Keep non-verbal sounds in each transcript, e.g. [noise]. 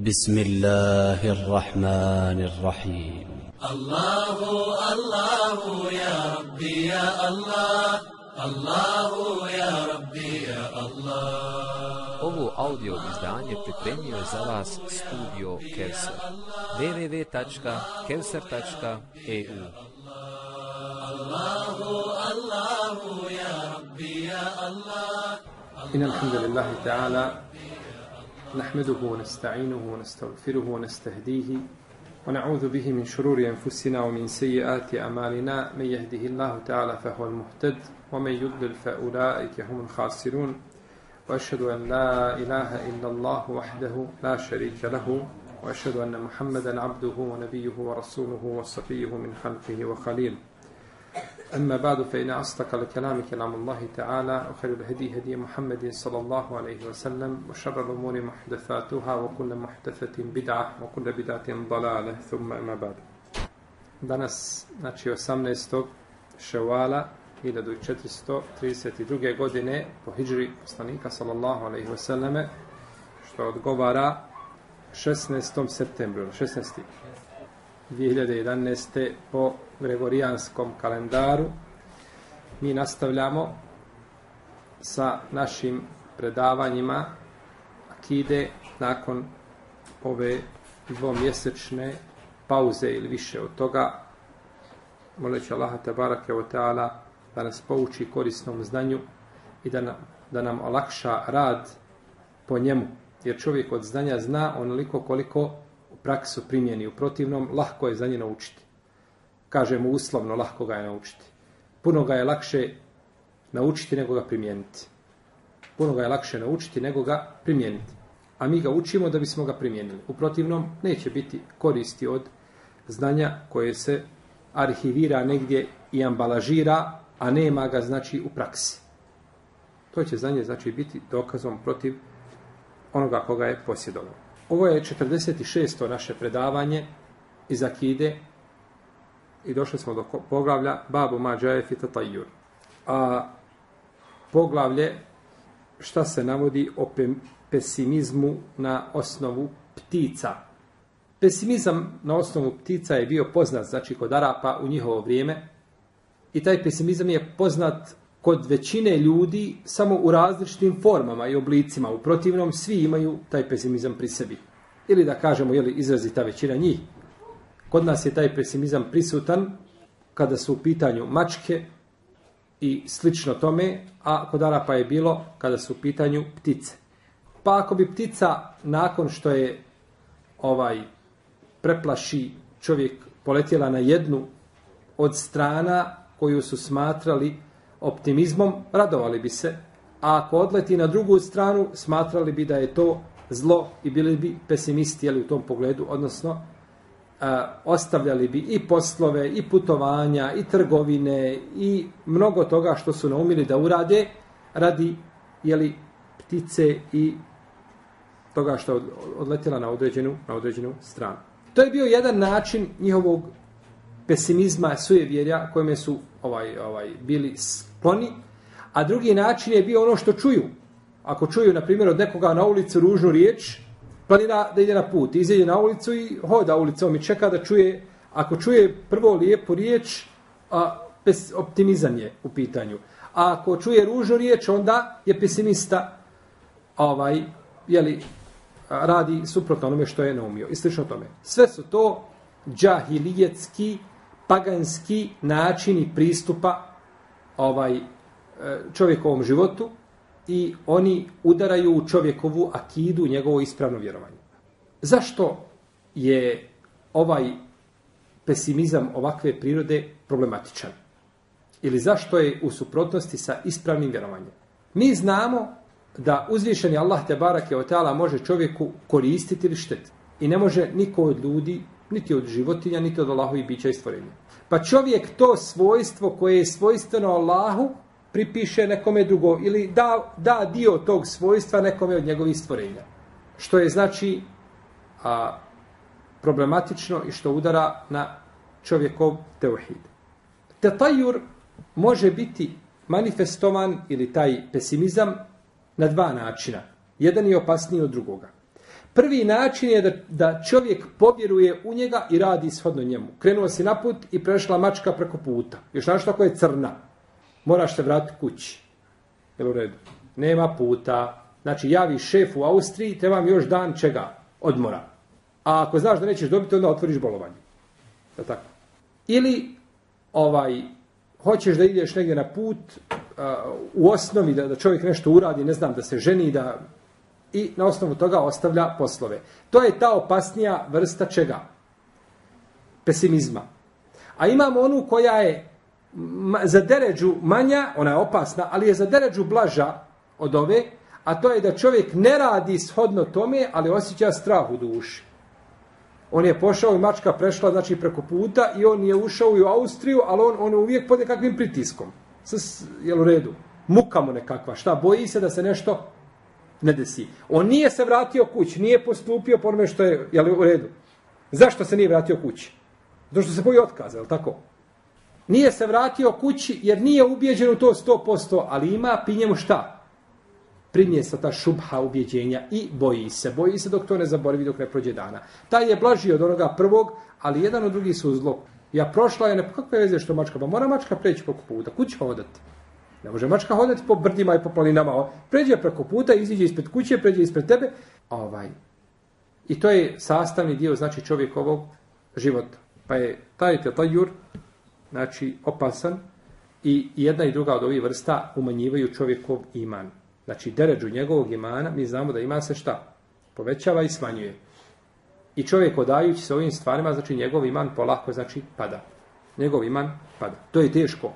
بسم الله الرحمن الرحيم. الله الله يا ربي يا الله. الله يا ربي يا الله. Ovo audio izdanje pripremio je za vas studio Kevser. www.kevser.eu الله الله يا ربي يا الله. إن الحمد لله تعالى نحمده ونستعينه ونستغفره ونستهديه ونعوذ به من شرور أنفسنا ومن سيئات أعمالنا. من يهده الله تعالى فهو المهتد ومن يضلل فأولئك هم الخاسرون. وأشهد أن لا إله إلا الله وحده لا شريك له وأشهد أن محمدا عبده ونبيه ورسوله وصفيه من خلقه وخليله. أما بعد فإن أصدق الكلام كلام الله تعالى وخير الهدي هدي محمد صلى الله عليه وسلم وشر الأمور محدثاتها وكل محدثة بدعة وكل بدعة ضلالة ثم أما بعد Danas, znači 18. ševala 1432. godine po hijri poslanika sallallahu alaihi wasallame što odgovara 16. septembru, 16. 2011. po gregorijanskom kalendaru. Mi nastavljamo sa našim predavanjima akide nakon ove dvomjesečne pauze ili više od toga. Moleći Allaha tabarake wa ta'ala da nas pouči korisnom znanju i da nam, da nam olakša rad po njemu. Jer čovjek od znanja zna onoliko koliko u praksu primjeni. U protivnom, lahko je za nje naučiti. Kažemo uslovno, lahko ga je naučiti. Puno ga je lakše naučiti nego ga primijeniti. Puno ga je lakše naučiti nego ga primijeniti. A mi ga učimo da bismo ga primijenili. U protivnom, neće biti koristi od znanja koje se arhivira negdje i ambalažira, a nema ga znači u praksi. To će znanje znači biti dokazom protiv onoga koga je posjedovao. Ovo je 46. naše predavanje iz Akide i došli smo do poglavlja Babu Mađaje Fitatajur. A poglavlje šta se navodi o pe pesimizmu na osnovu ptica. Pesimizam na osnovu ptica je bio poznat, znači kod Arapa u njihovo vrijeme. I taj pesimizam je poznat kod većine ljudi samo u različitim formama i oblicima. U protivnom svi imaju taj pesimizam pri sebi. Ili da kažemo, je li izrazi ta većina njih. Kod nas je taj pesimizam prisutan kada su u pitanju mačke i slično tome, a kod Arapa je bilo kada su u pitanju ptice. Pa ako bi ptica nakon što je ovaj preplaši čovjek poletjela na jednu od strana koju su smatrali optimizmom, radovali bi se. A ako odleti na drugu stranu, smatrali bi da je to zlo i bili bi pesimisti jeli, u tom pogledu, odnosno a, ostavljali bi i poslove, i putovanja, i trgovine, i mnogo toga što su naumili da urade radi jeli, ptice i toga što je odletjela na određenu, na određenu stranu. To je bio jedan način njihovog pesimizma, sujevjerja, kojime su ovaj, ovaj, bili skloni, a drugi način je bio ono što čuju. Ako čuju, na primjer, od nekoga na ulicu ružnu riječ, planira da ide na put, izjeđe na ulicu i hoda ulicom i čeka da čuje, ako čuje prvo lijepu riječ, a, pes, optimizam je u pitanju. A ako čuje ružnu riječ, onda je pesimista, ovaj, jeli, radi suprotno onome što je naumio. I slično tome. Sve su to džahilijetski, paganski načini pristupa ovaj e, čovjekovom životu i oni udaraju u čovjekovu akidu, njegovo ispravno vjerovanje. Zašto je ovaj pesimizam ovakve prirode problematičan? Ili zašto je u suprotnosti sa ispravnim vjerovanjem? Mi znamo da uzvišeni Allah te barake o teala može čovjeku koristiti ili štetiti. I ne može niko od ljudi, niti od životinja, niti od Allahovi bića i stvorenja. Pa čovjek to svojstvo koje je svojstveno Allahu pripiše nekome drugo ili da, da dio tog svojstva nekome od njegovih stvorenja. Što je znači a, problematično i što udara na čovjekov teuhid. Tetajur može biti manifestovan ili taj pesimizam na dva načina. Jedan je opasniji od drugoga. Prvi način je da, da čovjek povjeruje u njega i radi shodno njemu. Krenuo si na put i prešla mačka preko puta. Još našto ako je crna. Moraš se vratiti kući. Jel u redu? Nema puta. Znači, javi šef u Austriji, trebam još dan čega? Odmora. A ako znaš da nećeš dobiti, onda otvoriš bolovanje. Je tako? Ili, ovaj, hoćeš da ideš negdje na put, uh, u osnovi da, da čovjek nešto uradi, ne znam, da se ženi, da i na osnovu toga ostavlja poslove. To je ta opasnija vrsta čega? Pesimizma. A imamo onu koja je za deređu manja, ona je opasna, ali je za deređu blaža od ove, a to je da čovjek ne radi shodno tome, ali osjeća strah u duši. On je pošao i mačka prešla znači preko puta i on je ušao u Austriju, ali on, on je uvijek pod nekakvim pritiskom. S, jel u redu? Muka mu nekakva. Šta? Boji se da se nešto ne desi. On nije se vratio kući, nije postupio po onome što je jel, u redu. Zašto se nije vratio kući? Zato što se boji otkaza, jel tako? Nije se vratio kući jer nije ubijeđen u to 100%, ali ima pri njemu šta? Primjesa ta šubha ubjeđenja i boji se. Boji se dok to ne zaboravi, dok ne prođe dana. Taj je blaži od onoga prvog, ali jedan od drugih su zlo. Ja prošla je, ne, kakve veze što mačka? Pa mora mačka preći preko puta. Kući hodati. Ne može mačka hodati po brdima i po planinama. Pređe preko puta, iziđe ispred kuće, pređe ispred tebe. Ovaj. I to je sastavni dio, znači, čovjekovog života. Pa je taj tetajur, znači, opasan i jedna i druga od ovih vrsta umanjivaju čovjekov iman. Znači, deređu njegovog imana, mi znamo da ima se šta? Povećava i smanjuje. I čovjek odajući se ovim stvarima, znači, njegov iman polako, znači, pada. Njegov iman pada. To je teško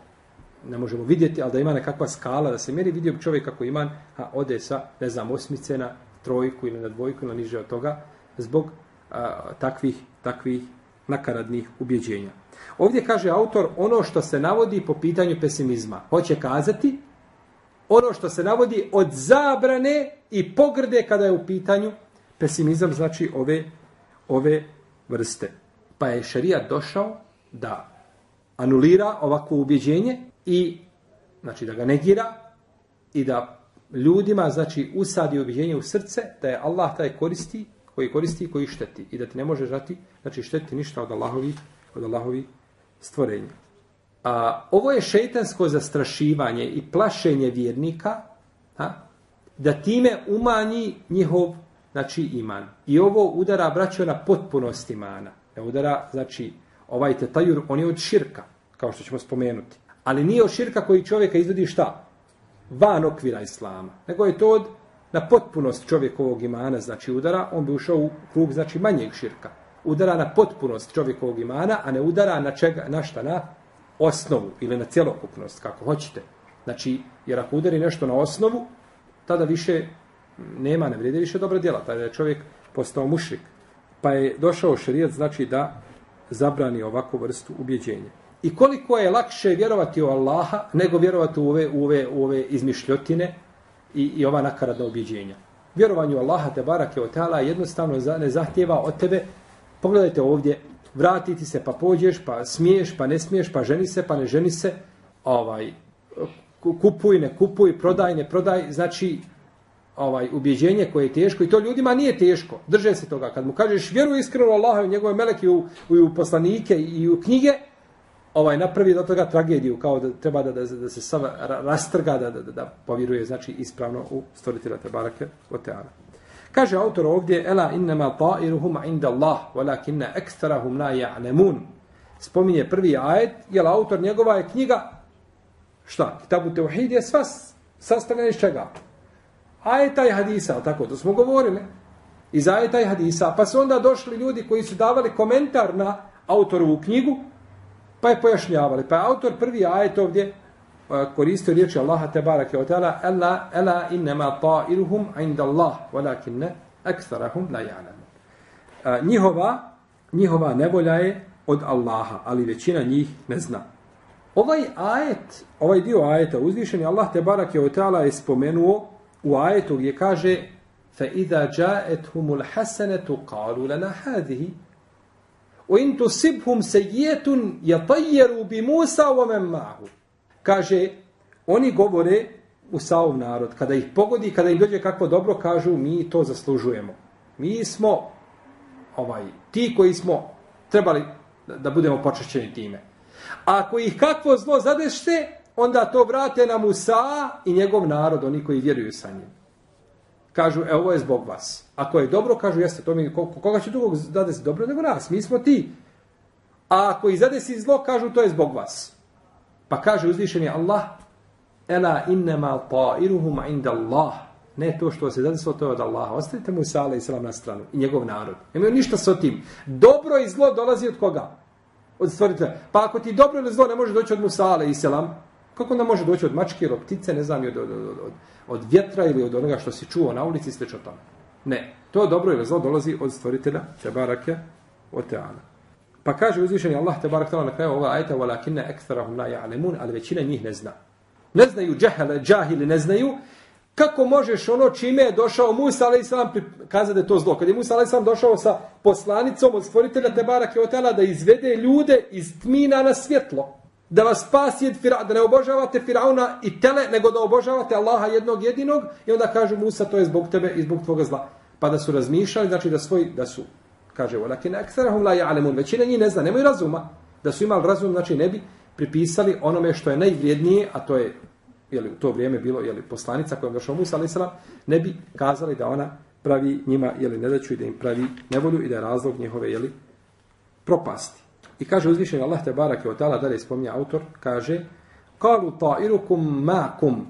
ne možemo vidjeti, ali da ima nekakva skala, da se mjeri, vidio bi čovjek kako iman a ode sa, ne znam, osmice na trojku ili na dvojku ili niže od toga, zbog a, takvih, takvih nakaradnih ubjeđenja. Ovdje kaže autor ono što se navodi po pitanju pesimizma. Hoće kazati ono što se navodi od zabrane i pogrde kada je u pitanju pesimizam, znači ove, ove vrste. Pa je šarijat došao da anulira ovako ubjeđenje i znači da ga negira i da ljudima znači usadi ubjeđenje u srce da je Allah taj koristi koji koristi i koji šteti i da ti ne može žati znači šteti ništa od Allahovi od Allahovi stvorenja. A, ovo je šeitansko zastrašivanje i plašenje vjernika a, da time umanji njihov znači iman. I ovo udara braćo na potpunost imana. Ne udara, znači, ovaj tetajur, on je od širka, kao što ćemo spomenuti. Ali nije od širka koji čovjeka izvodi šta? Van okvira islama. Nego je to od na potpunost čovjekovog imana, znači udara, on bi ušao u krug, znači manjeg širka. Udara na potpunost čovjekovog imana, a ne udara na čega, na šta, na osnovu ili na cjelokupnost, kako hoćete. Znači, jer ako udari nešto na osnovu, tada više nema, ne vrijede više dobra djela, tada je čovjek postao mušrik. Pa je došao šerijat, znači da zabrani ovakvu vrstu ubjeđenja. I koliko je lakše vjerovati u Allaha nego vjerovati u ove, u ove, u ove izmišljotine i, i ova nakaradna objeđenja. Vjerovanje u Allaha te barake o tala jednostavno ne zahtjeva od tebe, pogledajte ovdje, vratiti se pa pođeš, pa smiješ, pa ne smiješ, pa ženi se, pa ne ženi se, ovaj, kupuj, ne kupuj, prodaj, ne prodaj, znači ovaj ubjeđenje koje je teško i to ljudima nije teško. Drže se toga. Kad mu kažeš vjeruj iskreno Allahu Allaha i njegove meleke u, u, u poslanike i u knjige, ovaj napravi do toga tragediju kao da treba da, da, da se sav rastrga da, da, da, da povjeruje znači ispravno u stvoritelja te barake o teana. Kaže autor ovdje ela innama ta'iruhum inda Allah walakinna aktharuhum la ya'lamun. Spominje prvi ajet, je autor njegova je knjiga šta? Kitabu tauhid je sva sastavljena iz čega? Ajeta i hadisa, tako to smo govorili. Iz ajeta i hadisa, pa su onda došli ljudi koji su davali komentar na autorovu knjigu, Pa je pojašnjavali. Pa je autor prvi ajet ovdje e, koristio riječi Allaha te barake od tala ela, ela innema ta'iruhum inda Allah walakinne aktharahum la ja'lamu. E, njihova, njihova nevolja je od Allaha, ali većina njih ne zna. Ovaj ajet, ovaj dio ajeta uzvišen je Allah te barake od tala je spomenuo u ajetu gdje kaže fa idha ja'ethumul hasanatu qalu lana O in tu sibhum se jetun bi Musa u mahu. Kaže, oni govore u saov narod. Kada ih pogodi, kada im dođe kakvo dobro, kažu mi to zaslužujemo. Mi smo ovaj ti koji smo trebali da, da budemo počešćeni time. A ako ih kakvo zlo zadešte, onda to vrate na Musa i njegov narod, oni koji vjeruju sa njim. Kažu, e, ovo je zbog vas. Ako je dobro, kažu, jeste, to mi, koga će drugog zadesi dobro nego nas? Mi smo ti. A ako i zadesi zlo, kažu, to je zbog vas. Pa kaže uzvišeni Allah, Ela innema ta'iruhum inda Allah. Ne to što se zadesilo, to je od Allaha. Ostavite mu Sala i Salam na stranu i njegov narod. Nemaju ništa sa tim. Dobro i zlo dolazi od koga? Od stvoritelja. Pa ako ti dobro ili zlo ne može doći od Musa i Selam, Kako onda može doći od mačke ili od ptice, ne znam, od, od, od, od, od vjetra ili od onoga što si čuo na ulici i slično tome? Ne. To je dobro ili zlo dolazi od stvoritelja Tebarake teana. Pa kaže uzvišeni Allah Tebarak Tala na kraju ova ajta وَلَكِنَّ أَكْثَرَهُمْ لَا يَعْلَمُونَ Ali većina njih ne zna. Ne znaju džahele, džahili, ne znaju kako možeš ono čime je došao Musa ali sam kaza da je to zlo. Kad je Musa ali došao sa poslanicom od stvoritelja Tebarake Oteana da izvede ljude iz tmina na svjetlo. Da vas spasi od Firauna, da ne obožavate Firauna i tele, nego da obožavate Allaha jednog jedinog. I onda kažu Musa to je zbog tebe i zbog tvoga zla. Pa da su razmišljali, znači da svoj, da su, kaže, walakin aktharuhum la ya'lamun. Većina njih ne zna, nemaju razuma. Da su imali razum, znači ne bi pripisali onome što je najvrijednije, a to je jeli, u to vrijeme bilo jeli, poslanica kojom došao Musa, ali selam, ne bi kazali da ona pravi njima jeli, nedaću i da im pravi nevolju i da je razlog njihove jeli, propasti. I kaže uzvišen Allah te barake od tala, dalje spominja autor, kaže Kalu ta'irukum ma'kum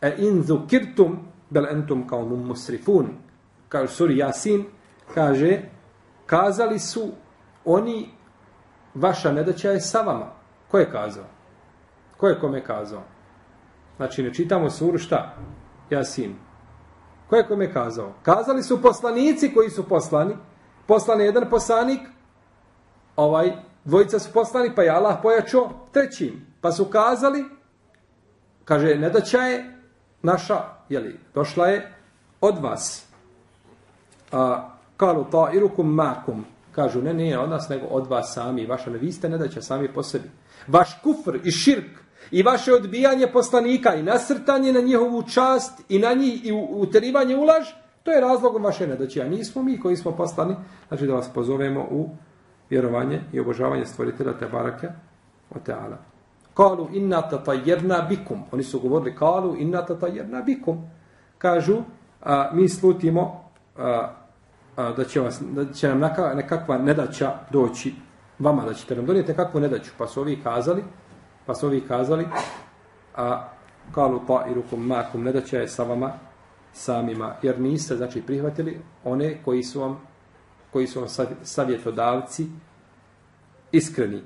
e in zukirtum bel entum kaumum musrifun. Kaže suri Jasin, kaže kazali su oni vaša nedaća je sa vama. Ko je kazao? Ko je kome kazao? Znači, ne čitamo suru šta? Jasin. Ko je kome kazao? Kazali su poslanici koji su poslani. Poslan je jedan poslanik, ovaj, dvojica su poslani, pa je Allah pojačao trećim. Pa su kazali, kaže, ne da je naša, jeli, došla je od vas. A, kalu ta irukum makum. Kažu, ne, nije od nas, nego od vas sami. Vaša ne, vi ste ne da sami po sebi. Vaš kufr i širk, i vaše odbijanje poslanika i nasrtanje na njihovu čast i na njih i uterivanje ulaž, to je razlogom vaše nedaće. A nismo mi koji smo poslani, znači da vas pozovemo u vjerovanje i obožavanje stvoritelja te barake o teala. Kalu inna tatajerna bikum. Oni su govorili kalu inna tatajerna bikum. Kažu, a, mi slutimo a, a, da, će vas, da će nam nekakva nedaća doći vama, da ćete nam donijeti nekakvu nedaću. Pa su ovi kazali, Pa su ovi kazali, a kalu pa irukum makum, nedaća je sa vama samima, jer niste, znači, prihvatili one koji su vam, koji su vam savjetodavci iskreni.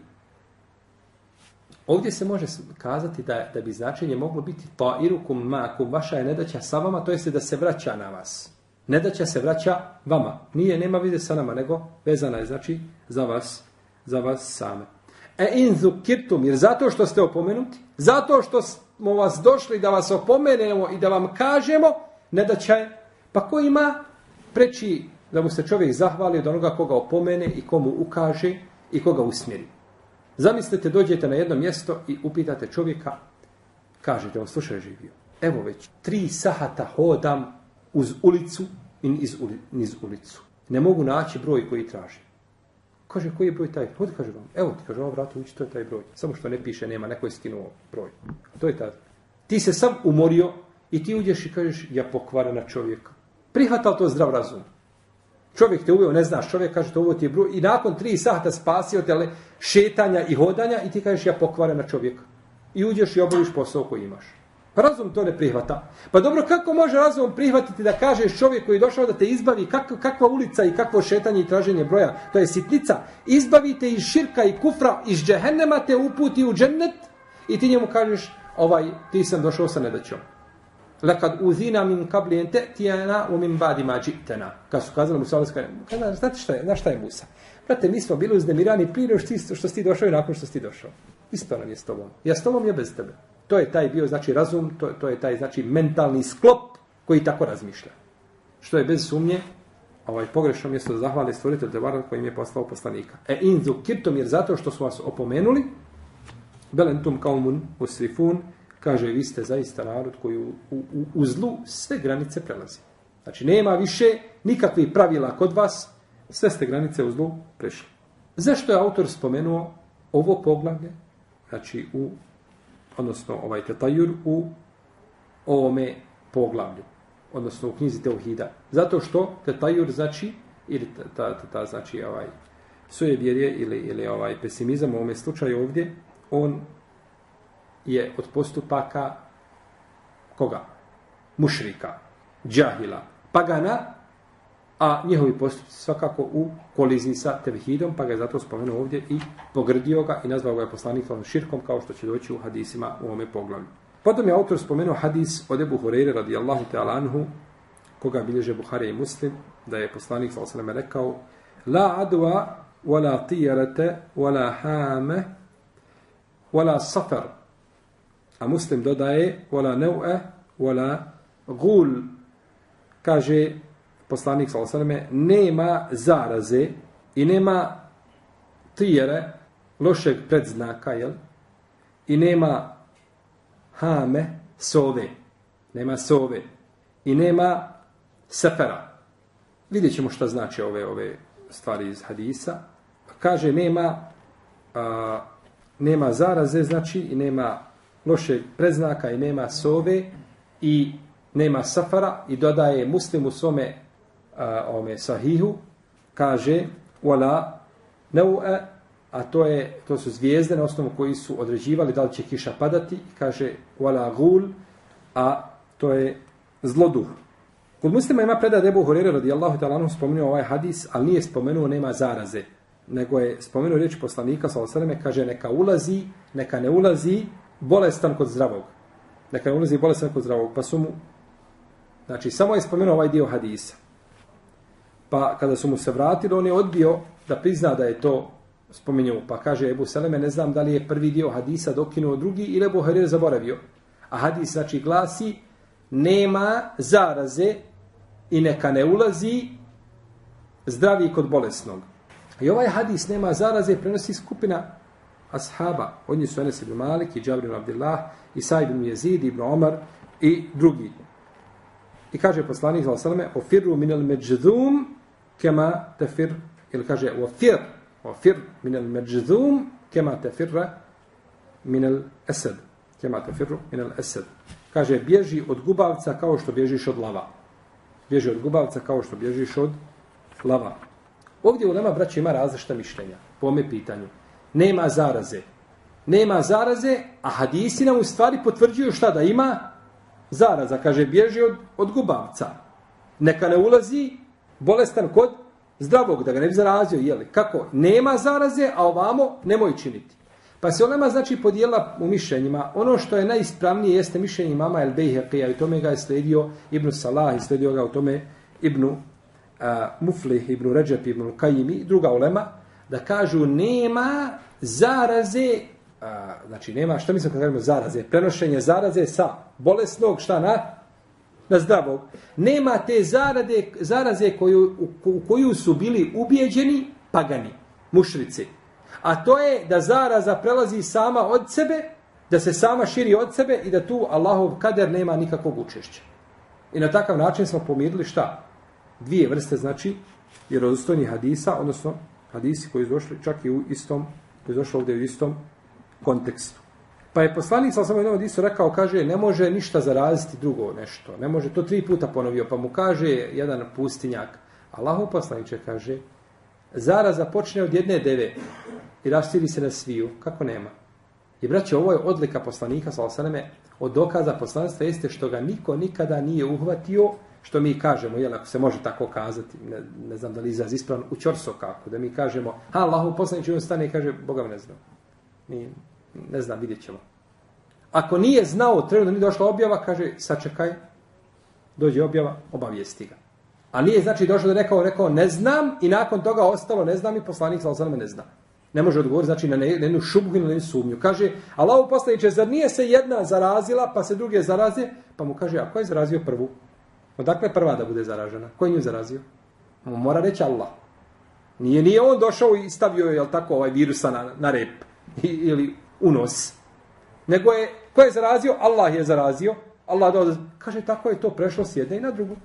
Ovdje se može kazati da, da bi značenje moglo biti pa irukum makum, vaša je nedaća sa vama, to jeste da se vraća na vas. Nedaća se vraća vama. Nije, nema vide sa nama, nego vezana je, znači, za vas, za vas same. E in zukirtum, jer zato što ste opomenuti, zato što smo vas došli da vas opomenemo i da vam kažemo, nedaća je. pa ko ima preći da mu se čovjek zahvali od onoga koga opomene i komu ukaže i koga usmjeri. Zamislite, dođete na jedno mjesto i upitate čovjeka, kažete, on slušaj živio, evo već tri sahata hodam uz ulicu i niz, niz ulicu. Ne mogu naći broj koji tražim. Kaže, koji je broj taj? Hodi, kaže vam. Evo ti, kaže, vam, vratu ući, to je taj broj. Samo što ne piše, nema, neko je skinuo broj. To je taj. Ti se sam umorio i ti uđeš i kažeš, ja pokvarena čovjeka. Prihvatal to zdrav razum. Čovjek te uveo, ne znaš, čovjek kaže, to ovo ti je broj. I nakon tri sata spasio te šetanja i hodanja i ti kažeš, ja pokvarena čovjeka. I uđeš i obaviš posao koji imaš. Pa razum to ne prihvata. Pa dobro, kako može razum prihvatiti da kažeš čovjek koji je došao da te izbavi, kak, kakva ulica i kakvo šetanje i traženje broja, to je sitnica, izbavite iz širka i kufra, iz džehennema te uputi u džennet i ti njemu kažeš, ovaj, ti sam došao sa nedaćom. Lekad uzina min kabli en tijena u min badi mađitena. Kad su kazali Musa, kada, znate šta je, znaš šta je Musa? Brate, mi smo bili uznemirani prije što što si ti došao i nakon što si ti došao. Isto nam je s tobom. Ja s tobom je bez tebe. To je taj bio, znači, razum, to, to je taj, znači, mentalni sklop koji tako razmišlja. Što je bez sumnje, ovaj pogrešno mjesto da zahvali stvoritelj Tebara koji im je poslao poslanika. E inzu kirtom, jer zato što su vas opomenuli, belentum kaumun usrifun, kaže, vi ste zaista narod koji u, u, u zlu sve granice prelazi. Znači, nema više nikakvih pravila kod vas, sve ste granice u zlu prešli. Zašto je autor spomenuo ovo poglavlje? Znači, u, odnosno, ovaj tetajur u ovome poglavlju, odnosno u knjizi Teohida. Zato što tetajur znači, ili ta, ta, ta, ta znači ovaj, sujevjerje ili, ili ovaj pesimizam u ovome slučaju ovdje, on je od postupaka koga? Mušrika, džahila, pagana, a njihovi postupci svakako u koliziji sa tevhidom, pa ga je zato spomenuo ovdje i pogrdio ga i nazvao ga je poslanikom širkom, kao što će doći u hadisima u ovome poglavlju. Potom je autor spomenuo hadis od Ebu Hureyre radijallahu ta'ala anhu, koga bilježe Buhari i Muslim, da je poslanik s.a.v. rekao La adwa wala tijarete wala hame wala safar. A Muslim dodaje wala neu'e wala gul. Kaže poslanik s.a.v. nema zaraze i nema tijere lošeg predznaka, jel? I nema hame sove. Nema sove. I nema sefera. Vidjet ćemo šta znači ove ove stvari iz hadisa. Kaže nema a, nema zaraze, znači i nema loše predznaka i nema sove i nema safara i dodaje muslimu svome a, ome sahihu kaže wala nau'a a to je to su zvijezde na osnovu koji su određivali da li će kiša padati kaže wala gul a to je zloduh. Kod muslima ima predaj Ebu Hurere radijallahu ta'ala anhu spomenuo ovaj hadis, ali nije spomenuo nema zaraze, nego je spomenuo riječ poslanika sa osaleme, kaže neka ulazi, neka ne ulazi bolestan kod zdravog. Dakle, neka ne ulazi bolestan kod zdravog. Pa su mu, znači samo je spomenuo ovaj dio hadisa. Pa kada su mu se vratili, on je odbio da prizna da je to spomenuo. Pa kaže Ebu Seleme, ne znam da li je prvi dio hadisa dokinuo drugi ili Ebu Harir zaboravio. A hadis znači glasi, nema zaraze i neka ne ulazi zdravi kod bolesnog. I ovaj hadis nema zaraze prenosi skupina ashaba. Od njih su Enes ibn Malik i Džabri ibn Abdillah i Sa'id ibn Jezid ibn Omar i drugi. I kaže poslanik sallallahu alejhi ve selleme: "Ofirru min al-majdhum kama tafir." Ili kaže: "Ofir, ofir min al-majdhum kama tafirra min al-asad." Kama tafirru min al-asad. Kaže: "Bježi od gubavca kao što bježiš od lava." bježi od gubavca kao što bježiš od lava. Ovdje u Lema, braći, ima različita mišljenja po ome pitanju. Nema zaraze. Nema zaraze, a hadisi nam u stvari potvrđuju šta da ima zaraza. Kaže, bježi od, od gubavca. Neka ne ulazi bolestan kod zdravog, da ga ne bi zarazio. Jeli? Kako? Nema zaraze, a ovamo nemoj činiti. Pa se onema znači podijela u mišljenjima. Ono što je najispravnije jeste mišljenje mama El Bejheqija i tome ga je sledio Ibn Salah i sledio ga u tome Ibn uh, Muflih, Ibn Ređep, Ibn Kajimi i druga ulema da kažu nema zaraze a, znači nema, što mislim kad kažemo zaraze? Prenošenje zaraze sa bolesnog šta na? Na zdravog. Nema te zarade, zaraze koju, u, u koju su bili ubijeđeni pagani, mušrici a to je da zaraza prelazi sama od sebe, da se sama širi od sebe i da tu Allahov kader nema nikakvog učešća. I na takav način smo pomirili šta? Dvije vrste, znači, vjerozostojnih hadisa, odnosno hadisi koji su došli čak i u istom, koji su došli ovdje u istom kontekstu. Pa je poslanik sa samo jednom hadisu rekao, kaže, ne može ništa zaraziti drugo nešto. Ne može, to tri puta ponovio, pa mu kaže jedan pustinjak. Allahov poslaniče kaže, zaraza počne od jedne deve, i rastiri se na sviju. Kako nema? I braće, ovo je odlika poslanika, salasaleme, od dokaza poslanstva jeste što ga niko nikada nije uhvatio, što mi kažemo, jel, ako se može tako kazati, ne, ne znam da li izraz ispravno, u čorso kako, da mi kažemo, ha, Allahu poslanić on stane i kaže, Boga ne znam. Ni, ne znam, vidjet ćemo. Ako nije znao, trenutno da nije došla objava, kaže, sačekaj, dođe objava, obavijesti ga. A nije znači došlo da rekao, rekao, ne znam, i nakon toga ostalo, ne znam, i poslanik, salasaleme, ne znam. Ne može odgovoriti, znači na, ne, na jednu šubgu ili na jednu sumnju. Kaže, Allah poslaniče, zar nije se jedna zarazila, pa se druge zaraze? Pa mu kaže, a ko je zarazio prvu? Odakle prva da bude zaražena? Ko je nju zarazio? On mora reći Allah. Nije, nije on došao i stavio, jel tako, ovaj virusa na, na rep ili u nos. Nego je, ko je zarazio? Allah je zarazio. Allah da kaže, tako je to prešlo s jedne i na drugu.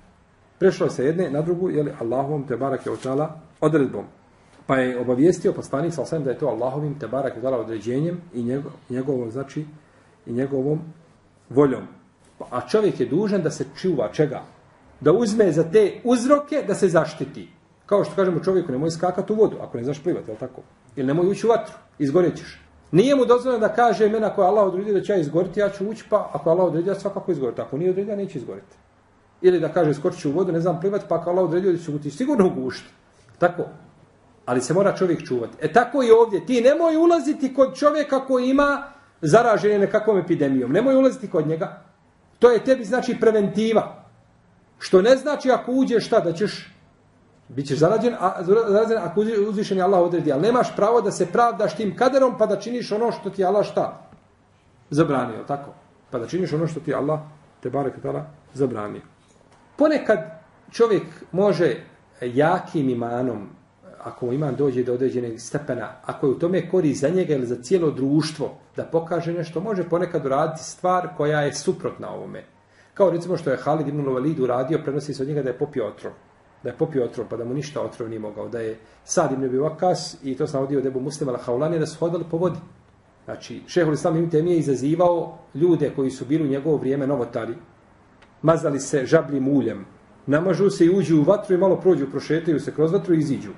Prešlo se jedne na drugu, jeli Allahovom te barake otala odredbom. Pa je obavijestio poslanik sa da je to Allahovim te barake otala određenjem i njegov, njegovom, znači, i njegovom voljom. Pa, a čovjek je dužan da se čuva čega? Da uzme za te uzroke da se zaštiti. Kao što kažemo čovjeku, nemoj skakati u vodu, ako ne znaš plivati, je li tako? Ili nemoj ući u vatru, izgorećeš. Nije mu dozvoljeno da kaže mena je Allah odredio da će ja izgoriti, ja ću ući, pa ako Allah odredio, ja svakako izgoriti. Ako nije odredio, neće izgoriti. Ili da kaže, skočit ću u vodu, ne znam plivati, pa ako Allah odredio da ću ti sigurno ugušiti. Tako. Ali se mora čovjek čuvati. E tako i ovdje. Ti nemoj ulaziti kod čovjeka koji ima zaraženje nekakvom epidemijom. Nemoj ulaziti kod njega. To je tebi znači preventiva. Što ne znači ako uđeš šta da ćeš Bićeš zarađen, a, zarađen ako uzvišen je Allah odredi, ali nemaš pravo da se pravdaš tim kaderom pa da činiš ono što ti Allah šta? Zabranio, tako? Pa da činiš ono što ti Allah te barek tala zabranio. Ponekad čovjek može jakim imanom, ako iman dođe do određenog stepena, ako je u tome kori za njega ili za cijelo društvo, da pokaže nešto, može ponekad uraditi stvar koja je suprotna ovome. Kao recimo što je Halid ibn Walid uradio, prenosi se od njega da je popio otrov da je popio otrov, pa da mu ništa otrov nije mogao, da je sad im ne bio akas, i to sam odio debu muslima, la haulani, da su hodali po vodi. Znači, šehol islam im temije izazivao ljude koji su bili u njegovo vrijeme novotari, mazali se žabljim uljem, namažu se i uđu u vatru i malo prođu, prošetaju se kroz vatru i iziđu.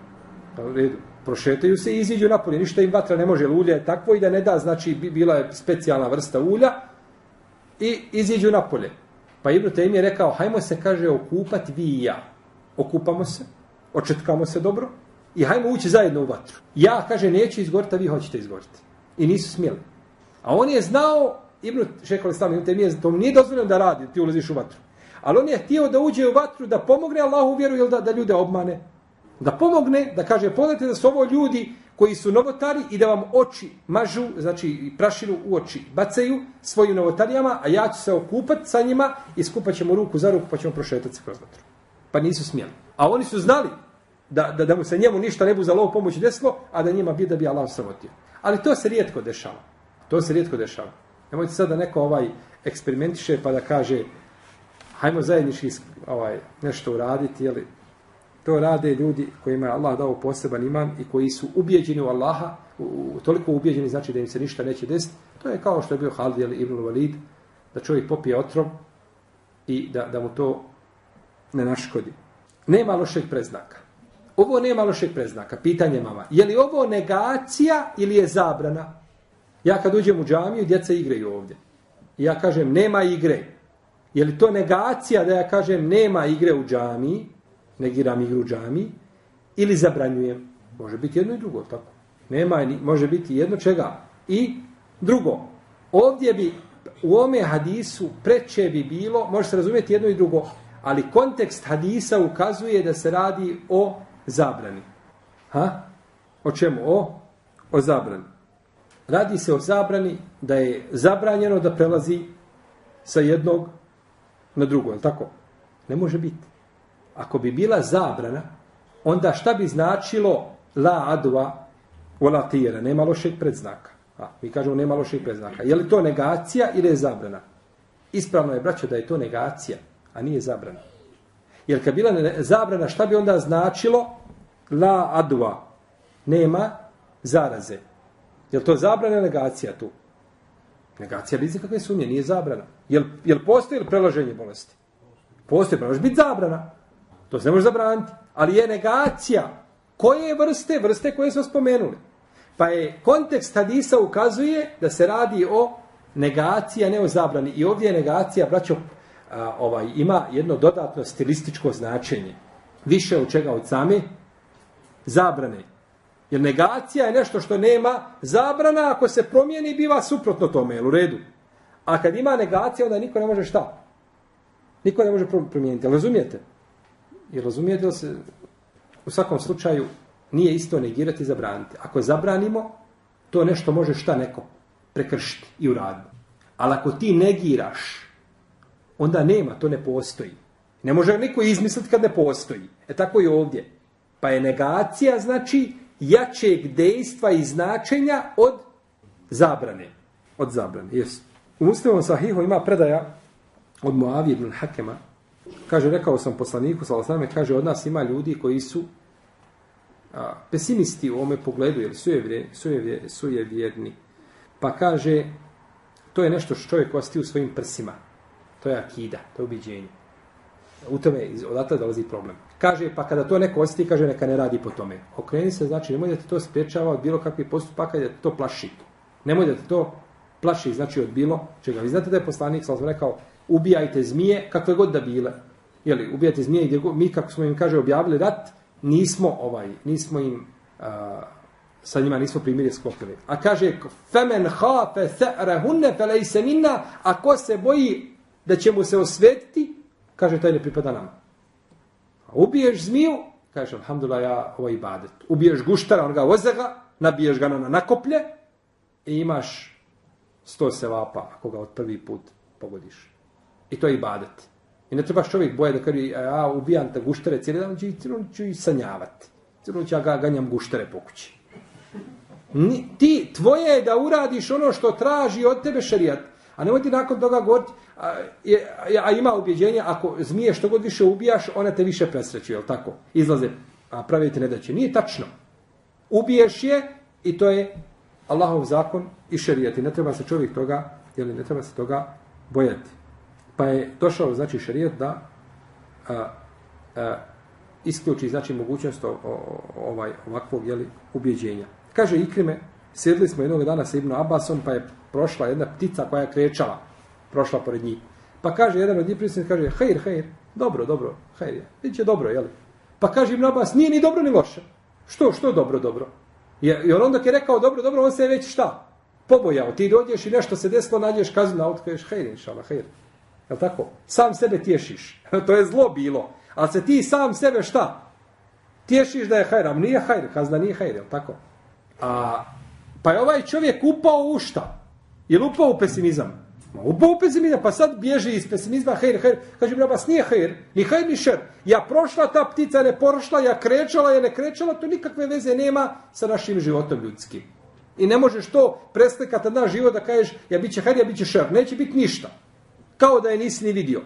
Pa u redu. Prošetaju se i iziđu napolje. Ništa im vatra ne može, ulje je takvo i da ne da, znači, bila je specijalna vrsta ulja i iziđu napolje. Pa Ibn Taym je rekao, hajmo se, kaže, okupati vi i ja okupamo se, očetkamo se dobro i hajmo ući zajedno u vatru. Ja, kaže, neću izgoriti, a vi hoćete izgoriti. I nisu smjeli. A on je znao, Ibn Šekoli Stavni, Ibn nije, to nije dozvoljeno da radi, ti ulaziš u vatru. Ali on je htio da uđe u vatru, da pomogne Allahu vjeru ili da, da ljude obmane. Da pomogne, da kaže, pogledajte da su ovo ljudi koji su novotari i da vam oči mažu, znači prašinu u oči bacaju svojim novotarijama, a ja ću se okupati sa njima i skupat ćemo ruku za ruku pa ćemo prošetati se kroz vatru pa nisu smjeli. A oni su znali da, da, da mu se njemu ništa ne bu za lovu pomoć desilo, a da njima bi da bi Allah sramotio. Ali to se rijetko dešava. To se rijetko dešava. Nemojte sad da neko ovaj eksperimentiše pa da kaže hajmo zajednički ovaj, nešto uraditi, jeli? To rade ljudi kojima je Allah dao poseban iman i koji su ubijeđeni u Allaha, u, u, toliko ubijeđeni znači da im se ništa neće desiti. To je kao što je bio Halid ili Ibn Walid, da čovjek popije otrov i da, da mu to ne naškodi. Nema lošeg preznaka. Ovo nema lošeg preznaka. Pitanje mama. Je li ovo negacija ili je zabrana? Ja kad uđem u džamiju, djeca igraju ovdje. I ja kažem, nema igre. Je li to negacija da ja kažem, nema igre u džamiji, negiram igru džami, ili zabranjujem? Može biti jedno i drugo, tako. Nema, može biti jedno čega. I drugo, ovdje bi u ome hadisu preče bi bilo, može se razumjeti jedno i drugo, ali kontekst hadisa ukazuje da se radi o zabrani. Ha? O čemu? O, o zabrani. Radi se o zabrani da je zabranjeno da prelazi sa jednog na drugo, je tako? Ne može biti. Ako bi bila zabrana, onda šta bi značilo la adva u la? Nema lošeg predznaka. A, mi kažemo nema lošeg predznaka. Je li to negacija ili je zabrana? Ispravno je, braćo, da je to negacija a nije zabrana. Jer kad bila zabrana, šta bi onda značilo? La adva? Nema zaraze. Je to zabrana ili negacija tu? Negacija bi kakve sumnje, nije zabrana. Jel, jel postoji ili prelaženje bolesti? Postoji, pa može biti zabrana. To se ne može zabraniti. Ali je negacija. Koje vrste? Vrste koje smo spomenuli. Pa je kontekst hadisa ukazuje da se radi o negacija, ne o zabrani. I ovdje je negacija, braćo, a, ovaj ima jedno dodatno stilističko značenje. Više od čega od same zabrane. Jer negacija je nešto što nema zabrana, ako se promijeni, biva suprotno tome, jel u redu? A kad ima negacija, onda niko ne može šta? Niko ne može promijeniti. Razumijete? I razumijete li se u svakom slučaju nije isto negirati i zabraniti. Ako zabranimo, to nešto može šta neko prekršiti i uraditi. Ali ako ti negiraš onda nema, to ne postoji. Ne može niko izmisliti kad ne postoji. E tako i ovdje. Pa je negacija, znači, jačeg dejstva i značenja od zabrane. Od zabrane, jes. U muslimom sahihu ima predaja od Muavije ibn Hakema, Kaže, rekao sam poslaniku, salasame, kaže, od nas ima ljudi koji su a, pesimisti u ome pogledu, jer su je, su je, su je vjerni. Pa kaže, to je nešto što čovjek osti u svojim prsima. To je akida, to je ubiđenje. U tome, odatle dolazi problem. Kaže, pa kada to neko osjeti, kaže, neka ne radi po tome. Okreni se, znači, nemoj da te to spriječava od bilo kakvih postupaka da te to plaši. Nemoj da te to plaši, znači, od bilo čega. Vi znate da je poslanik, sam rekao, ubijajte zmije kakve god da bile. Jeli, ubijajte zmije gdje god, mi, kako smo im, kaže, objavili rat, nismo, ovaj, nismo im, a, sa njima nismo primirje sklopili. A kaže, femen hafe se'rehunne felejse minna, a ko se boji da će mu se osvetiti, kaže, taj ne pripada nama. A ubiješ zmiju, kaže, alhamdulillah, ja ovaj ibadet. Ubiješ guštara, on ga ozega, nabiješ ga na nakoplje i imaš sto sevapa ako ga od prvi put pogodiš. I to je ibadet. I ne trebaš čovjek boje da kaže, ja ubijam te guštere cijeli dan, cijelo ću i sanjavati. Cijelo ću ja ga ganjam guštere po kući. Ni, ti, tvoje je da uradiš ono što traži od tebe šarijat. A nemoj ti nakon toga govoriti, a, a, a ima ubjeđenje, ako zmije što god više ubijaš, one te više presreću, jel tako? Izlaze, a pravite ne da će. Nije tačno. Ubiješ je i to je Allahov zakon i šarijat. I ne treba se čovjek toga, jel ne treba se toga bojati. Pa je došao, znači, šarijet da a, a, isključi, znači, mogućnost o, o, ovaj, ovakvog, jeli, ubjeđenja. Kaže Ikrime, sjedli smo jednog dana sa Ibnu Abbasom, pa je prošla jedna ptica koja je krečala, prošla pored njih. Pa kaže jedan od njih prisutnih, kaže, hejr, hejr, dobro, dobro, hejr je, bit će dobro, jeli. Pa kaže Ibnu Abbas, nije ni dobro ni loše. Što, što dobro, dobro? Jer on dok je rekao dobro, dobro, on se je već šta? Pobojao. Ti dođeš i nešto se desilo, nađeš kaznu na auto, kažeš, hejr, inšala, hejr. Je tako? Sam sebe tješiš. [laughs] to je zlo bilo. Ali se ti sam sebe šta? Tješiš da je hajr, a nije hajr, kazna nije hajr, je tako? A, pa je ovaj čovjek upao u šta? Je upao u pesimizam? Ma upao u pesimizam, pa sad bježi iz pesimizma, hajr, hajr. Kaže mi, bas nije hajr, ni hajr, ni šer. Ja prošla ta ptica, ne prošla, ja krećala, ja ne krećala, to nikakve veze nema sa našim životom ljudskim. I ne možeš to preslikati na život da kažeš, ja bit će hajr, ja bit će šer. Neće biti ništa. Kao da je nisi ni vidio.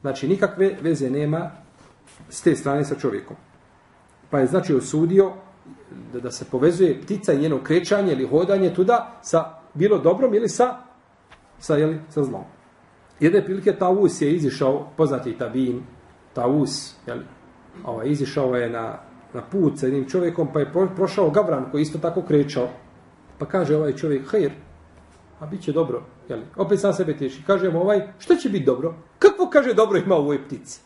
Znači, nikakve veze nema s te strane sa čovjekom. Pa je znači osudio da, da se povezuje ptica i njeno krećanje ili hodanje tuda sa bilo dobrom ili sa sa, jeli, sa zlom. Jedne prilike Tavus je izišao, poznati Tavin, Tavus, jeli, ovaj, izišao je na, na put sa jednim čovjekom, pa je prošao Gavran koji isto tako krećao. Pa kaže ovaj čovjek, hajr, a bit će dobro. Jeli? Opet sam sebe teši. Kažem ovaj, što će biti dobro? Kako kaže dobro ima u ovoj ptici?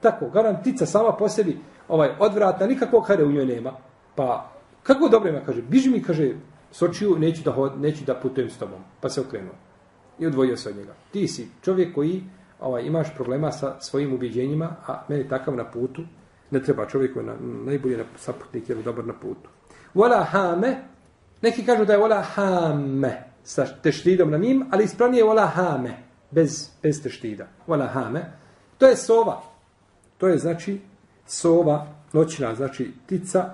Tako, garant ptica sama po sebi, ovaj, odvratna, nikakvog hare u njoj nema. Pa, kako dobro ima? Kaže, biži mi, kaže, sočiju, neću da, hod, neću da putujem s tobom. Pa se okrenuo. I odvojio se od njega. Ti si čovjek koji ovaj, imaš problema sa svojim ubjeđenjima, a meni takav na putu, ne treba čovjek koji je na, najbolje na saputnik ili dobar na putu. Vola hame, neki kažu da je vola hame, sa teštidom na mim, ali ispravnije je vola hame, bez, bez teštida. Vola hame. To je sova. To je znači sova, noćna, znači tica,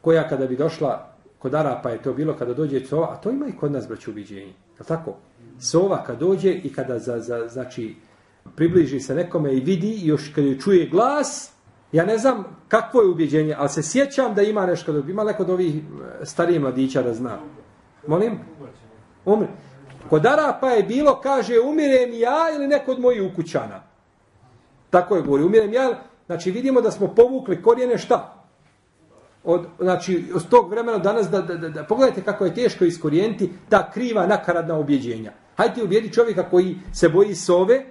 koja kada bi došla kod Arapa je to bilo kada dođe sova, a to ima i kod nas braću ubiđenje. Je tako? Sova kad dođe i kada za, za, znači, približi se nekome i vidi, i još kada joj čuje glas, ja ne znam kakvo je ubjeđenje, ali se sjećam da ima nešto, da ima neko od ovih eh, starijih mladića da zna. Molim? Umre. Kod Arapa je bilo, kaže, umirem ja ili neko od mojih ukućana. Tako je govori, umirem ja. Znači, vidimo da smo povukli korijene šta? Od, znači, od tog vremena danas, da, da, da, da, pogledajte kako je teško iskorijenti ta kriva nakaradna objeđenja. Hajde ubijedi čovjeka koji se boji sove,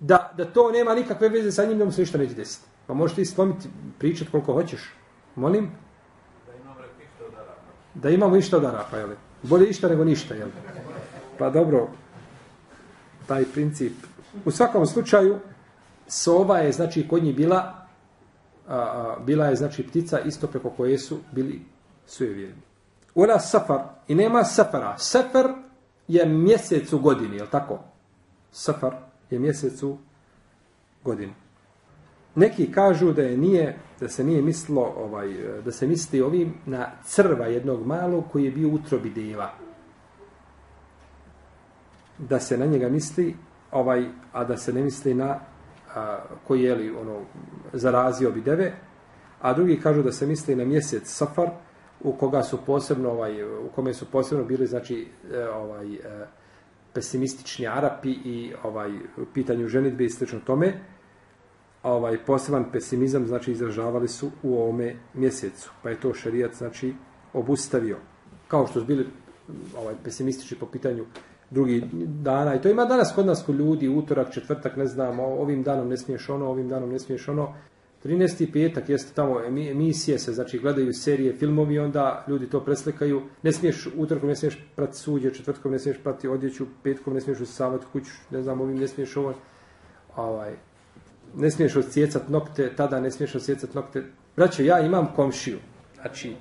da, da to nema nikakve veze sa njim, da mu se ništa neće desiti. Pa možeš ti slomiti, pričati koliko hoćeš. Molim? Da imamo išta od Arapa. Da imamo išta od Arapa, jel? Bolje išta nego ništa, jel? Pa dobro, taj princip. U svakom slučaju, sova je, znači, kod njih bila, a, a, bila je, znači, ptica isto preko koje su bili sujevjerni. Ola safar, i nema safara. Safar je mjesec u godini, jel tako? Safar je mjesec u godini. Neki kažu da je nije da se nije mislilo ovaj da se misli ovim na crva jednog malog koji je bio utrobi deva. Da se na njega misli ovaj a da se ne misli na a, koji je li ono, zarazio bi deve, a drugi kažu da se misli na mjesec safar, u koga su posebno, ovaj, u kome su posebno bili, znači, e, ovaj, e, pesimistični Arapi i ovaj pitanju ženitbe i slično tome, ovaj poseban pesimizam znači izražavali su u ovome mjesecu. Pa je to šerijat znači obustavio. Kao što su bili ovaj pesimistični po pitanju drugi dana. I to ima danas kod nas kod ljudi, utorak, četvrtak, ne znam, ovim danom ne smiješ ono, ovim danom ne smiješ ono. 13. petak jeste tamo emisije se, znači gledaju serije, filmovi, onda ljudi to preslikaju. Ne smiješ utorkom, ne smiješ prati suđe, četvrtkom ne smiješ prati odjeću, petkom ne smiješ usavati kuću, ne znam, ovim ne smiješ ovo. Ovaj, ne smiješ odsjecat nokte, tada ne smiješ odsjecat nokte. Braćo, ja imam komšiju. Znači,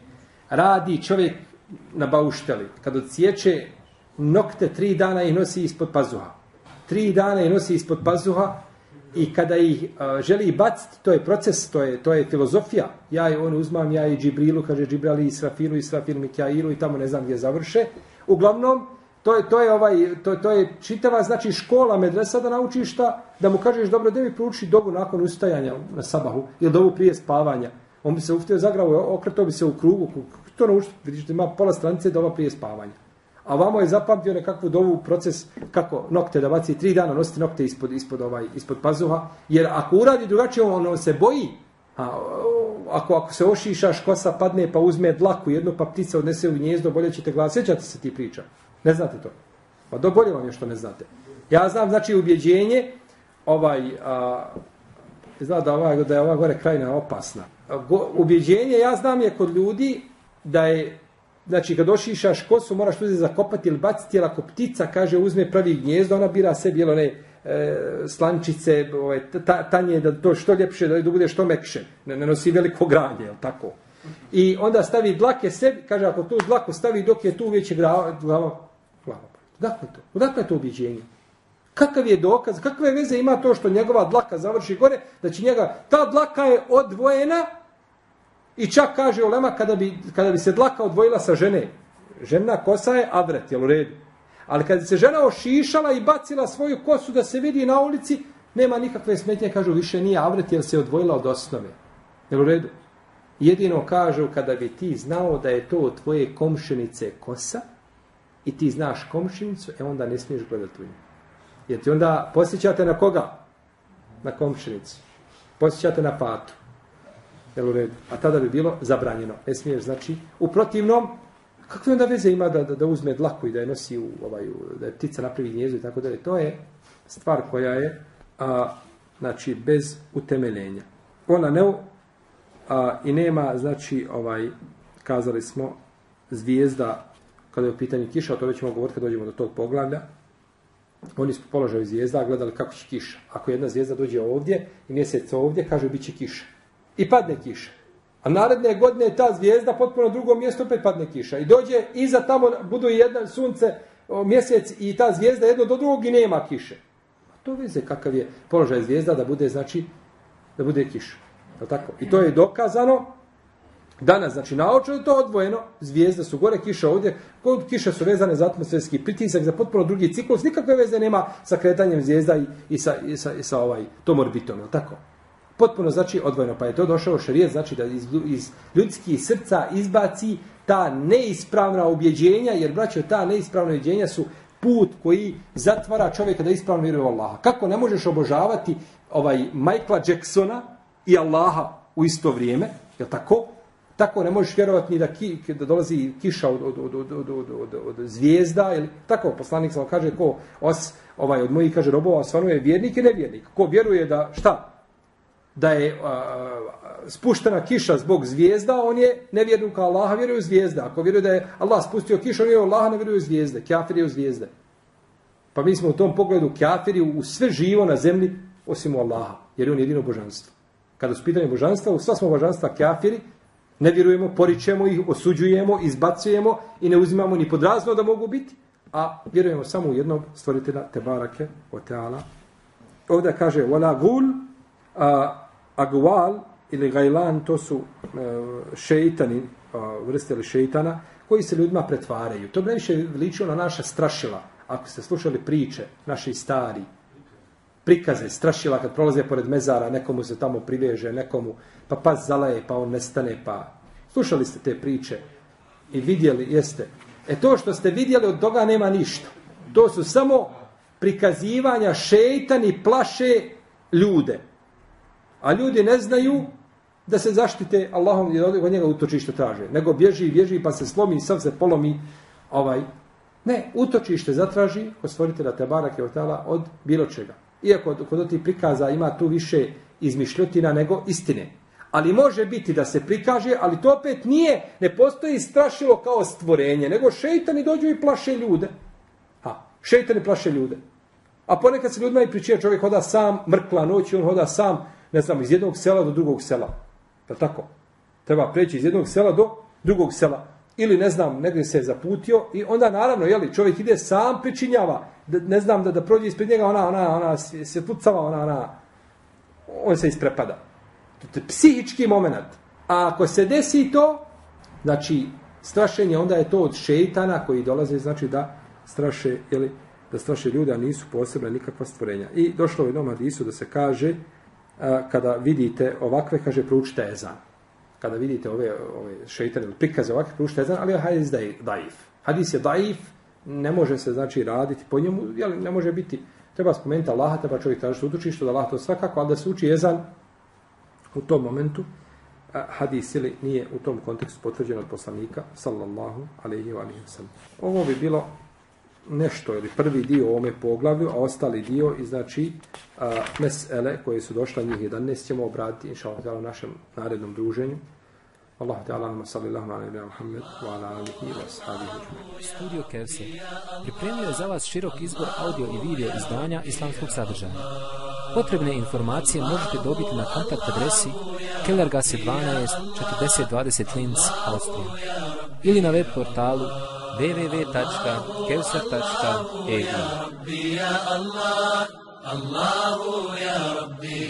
radi čovjek na baušteli. Kad odsjeće nokte, tri dana ih nosi ispod pazuha. Tri dana ih nosi ispod pazuha, i kada ih a, želi baciti, to je proces, to je, to je filozofija. Ja i on uzmam, ja i Džibrilu, kaže Džibrali, Israfilu, Israfil, Mikjailu i tamo ne znam gdje završe. Uglavnom, to je, to je, ovaj, to, to je čitava, znači škola medresa da naučiš šta, da mu kažeš dobro, da mi prouči dobu nakon ustajanja na sabahu ili dobu prije spavanja. On bi se uftio zagravo, okretao bi se u krugu, to naučiti, vidiš da ima pola stranice doba prije spavanja. A vamo je zapamtio nekakvu dovu proces kako nokte da baci tri dana nositi nokte ispod, ispod, ovaj, ispod pazuha. Jer ako uradi drugačije, on, on se boji. A, ako, ako se ošišaš, kosa padne pa uzme dlaku jednu pa ptica odnese u gnjezdo, bolje ćete glas. Sjećate se ti priča? Ne znate to? Pa do bolje vam je što ne znate. Ja znam, znači, ubjeđenje, ovaj, a, zna da, ovaj, da je ova gore krajina opasna. Go, ubjeđenje, ja znam, je kod ljudi da je znači kad ošišaš kosu moraš uzeti zakopati ili baciti, jer ako ptica kaže uzme pravi gnjezdo, ona bira sebi jel, one e, slančice, ovaj, ove, ta, tanje, da to što ljepše, da bude što mekše, ne, ne nosi veliko granje, jel tako? I onda stavi dlake sebi, kaže ako tu dlaku stavi dok je tu već je glava, glava. Dakle to, odakle je to objeđenje? Kakav je dokaz, kakve veze ima to što njegova dlaka završi gore, da će njega, ta dlaka je odvojena, I čak kaže Olema kada bi, kada bi se dlaka odvojila sa žene. Žena kosa je avret, jel u redu? Ali kada se žena ošišala i bacila svoju kosu da se vidi na ulici, nema nikakve smetnje, kažu, više nije avret jer se odvojila od osnove. Jel u redu? Jedino kažu kada bi ti znao da je to tvoje komšenice kosa i ti znaš komšinicu, e onda ne smiješ gledati u nju. Jer ti onda posjećate na koga? Na komšinicu. Posjećate na patu. Jel u redu? A tada bi bilo zabranjeno. Ne smiješ, znači, u protivnom, kakve onda veze ima da, da, da uzme dlaku i da je nosi u, ovaj, u, da je ptica napravi gnjezu i tako dalje. To je stvar koja je, a, znači, bez utemeljenja. Ona ne, a, i nema, znači, ovaj, kazali smo, zvijezda, kada je u pitanju kiša, o to već ćemo govoriti kad dođemo do tog poglavlja, oni su položaju zvijezda, gledali kako će kiša. Ako jedna zvijezda dođe ovdje i mjesec ovdje, kaže, bit će kiša i padne kiša. A naredne godine je ta zvijezda potpuno drugo mjesto, opet padne kiša. I dođe iza tamo, budu jedan sunce, mjesec i ta zvijezda jedno do drugog i nema kiše. A to veze kakav je položaj zvijezda da bude, znači, da bude kiša. Je tako? I to je dokazano danas, znači, naočno je to odvojeno, zvijezda su gore, kiša ovdje, kod kiše su vezane za atmosferski pritisak, za potpuno drugi ciklus, nikakve veze nema sa kretanjem zvijezda i, i, sa, i, sa, i sa ovaj, tom orbitom, je tako? potpuno znači odvojeno. Pa je to došao šarijet, znači da iz, iz ljudskih srca izbaci ta neispravna objeđenja, jer braćo, ta neispravna objeđenja su put koji zatvara čovjeka da ispravno vjeruje u Allaha. Kako ne možeš obožavati ovaj Michaela Jacksona i Allaha u isto vrijeme, je tako? Tako ne možeš vjerovati ni da, ki, da dolazi kiša od, od, od, od, od, od, od, od zvijezda, ili tako, poslanik sam kaže, ko os, ovaj, od mojih, kaže, robova, osvanuje vjernik i nevjernik. Ko vjeruje da, šta? da je a, spuštena kiša zbog zvijezda, on je nevjernik a Allaha, vjeruje u zvijezda. Ako vjeruje da je Allah spustio kišu, on je Allaha, ne vjeruje u zvijezde. Kjafir je u zvijezde. Pa mi smo u tom pogledu kafiri u sve živo na zemlji, osim u Allaha, jer je on jedino božanstvo. Kada su pitanje božanstva, u sva smo božanstva kafiri, ne vjerujemo, poričemo ih, osuđujemo, izbacujemo i ne uzimamo ni podrazno da mogu biti, a vjerujemo samo u jednog stvoritelja, Tebarake, Oteala. Ovdje kaže, wala gul, a, agwal ili gajlan, to su e, šeitani, vrste ili šeitana, koji se ljudima pretvaraju. To bi najviše ličilo na naša strašila, ako ste slušali priče, naši stari prikaze, strašila kad prolaze pored mezara, nekomu se tamo priveže, nekomu, pa pas zalaje, pa on nestane, pa... Slušali ste te priče i vidjeli, jeste. E to što ste vidjeli, od toga nema ništa. To su samo prikazivanja šeitani plaše ljude. A ljudi ne znaju da se zaštite Allahom i od njega utočište traže. Nego bježi, bježi, pa se slomi, i sav se polomi. Ovaj. Ne, utočište zatraži kod stvoritelja Tebara Kevotala od bilo čega. Iako kod ti prikaza ima tu više izmišljotina nego istine. Ali može biti da se prikaže, ali to opet nije, ne postoji strašilo kao stvorenje, nego šeitani dođu i plaše ljude. Ha, šeitani plaše ljude. A ponekad se ljudima i pričija čovjek hoda sam, mrkla noć i on hoda sam, ne znam, iz jednog sela do drugog sela. Pa tako? Treba preći iz jednog sela do drugog sela. Ili ne znam, negdje se je zaputio i onda naravno, jeli, čovjek ide sam pričinjava, da, ne znam, da, da prođe ispred njega, ona, ona, ona, se pucava, ona, ona, on se isprepada. To je psihički moment. A ako se desi to, znači, strašenje, onda je to od šeitana koji dolaze, znači, da straše, jeli, da straše ljude, a nisu posebne nikakva stvorenja. I došlo u jednom hadisu da se kaže, a, kada vidite ovakve, kaže, proučite ezan. Kada vidite ove, ove šeitane ili prikaze ovakve, prušte ezan, ali je daif. Hadis je daif, ne može se, znači, raditi po njemu, jel, ne može biti, treba spomenuti Allaha, treba čovjek tražiti utočište, da Allah to svakako, ali da se uči ezan u tom momentu, a, hadis ili nije u tom kontekstu potvrđen od poslanika, sallallahu alaihi wa sallam. Ovo bi bilo nešto ili prvi dio u ovome poglavlju, a ostali dio i znači a, mesele koje su došla njih 11 ćemo obratiti inša Allah u našem narednom druženju. Allah ta'ala nama sallallahu alaihi wa Muhammed wa ala alihi wa sahabihi Studio Kevse pripremio je za vas širok izbor audio i video izdanja islamskog sadržaja. Potrebne informacije možete dobiti na kontakt adresi Kellergasse 12 4020 Linz, Austrija ili na web portalu www.kevsertaçka.org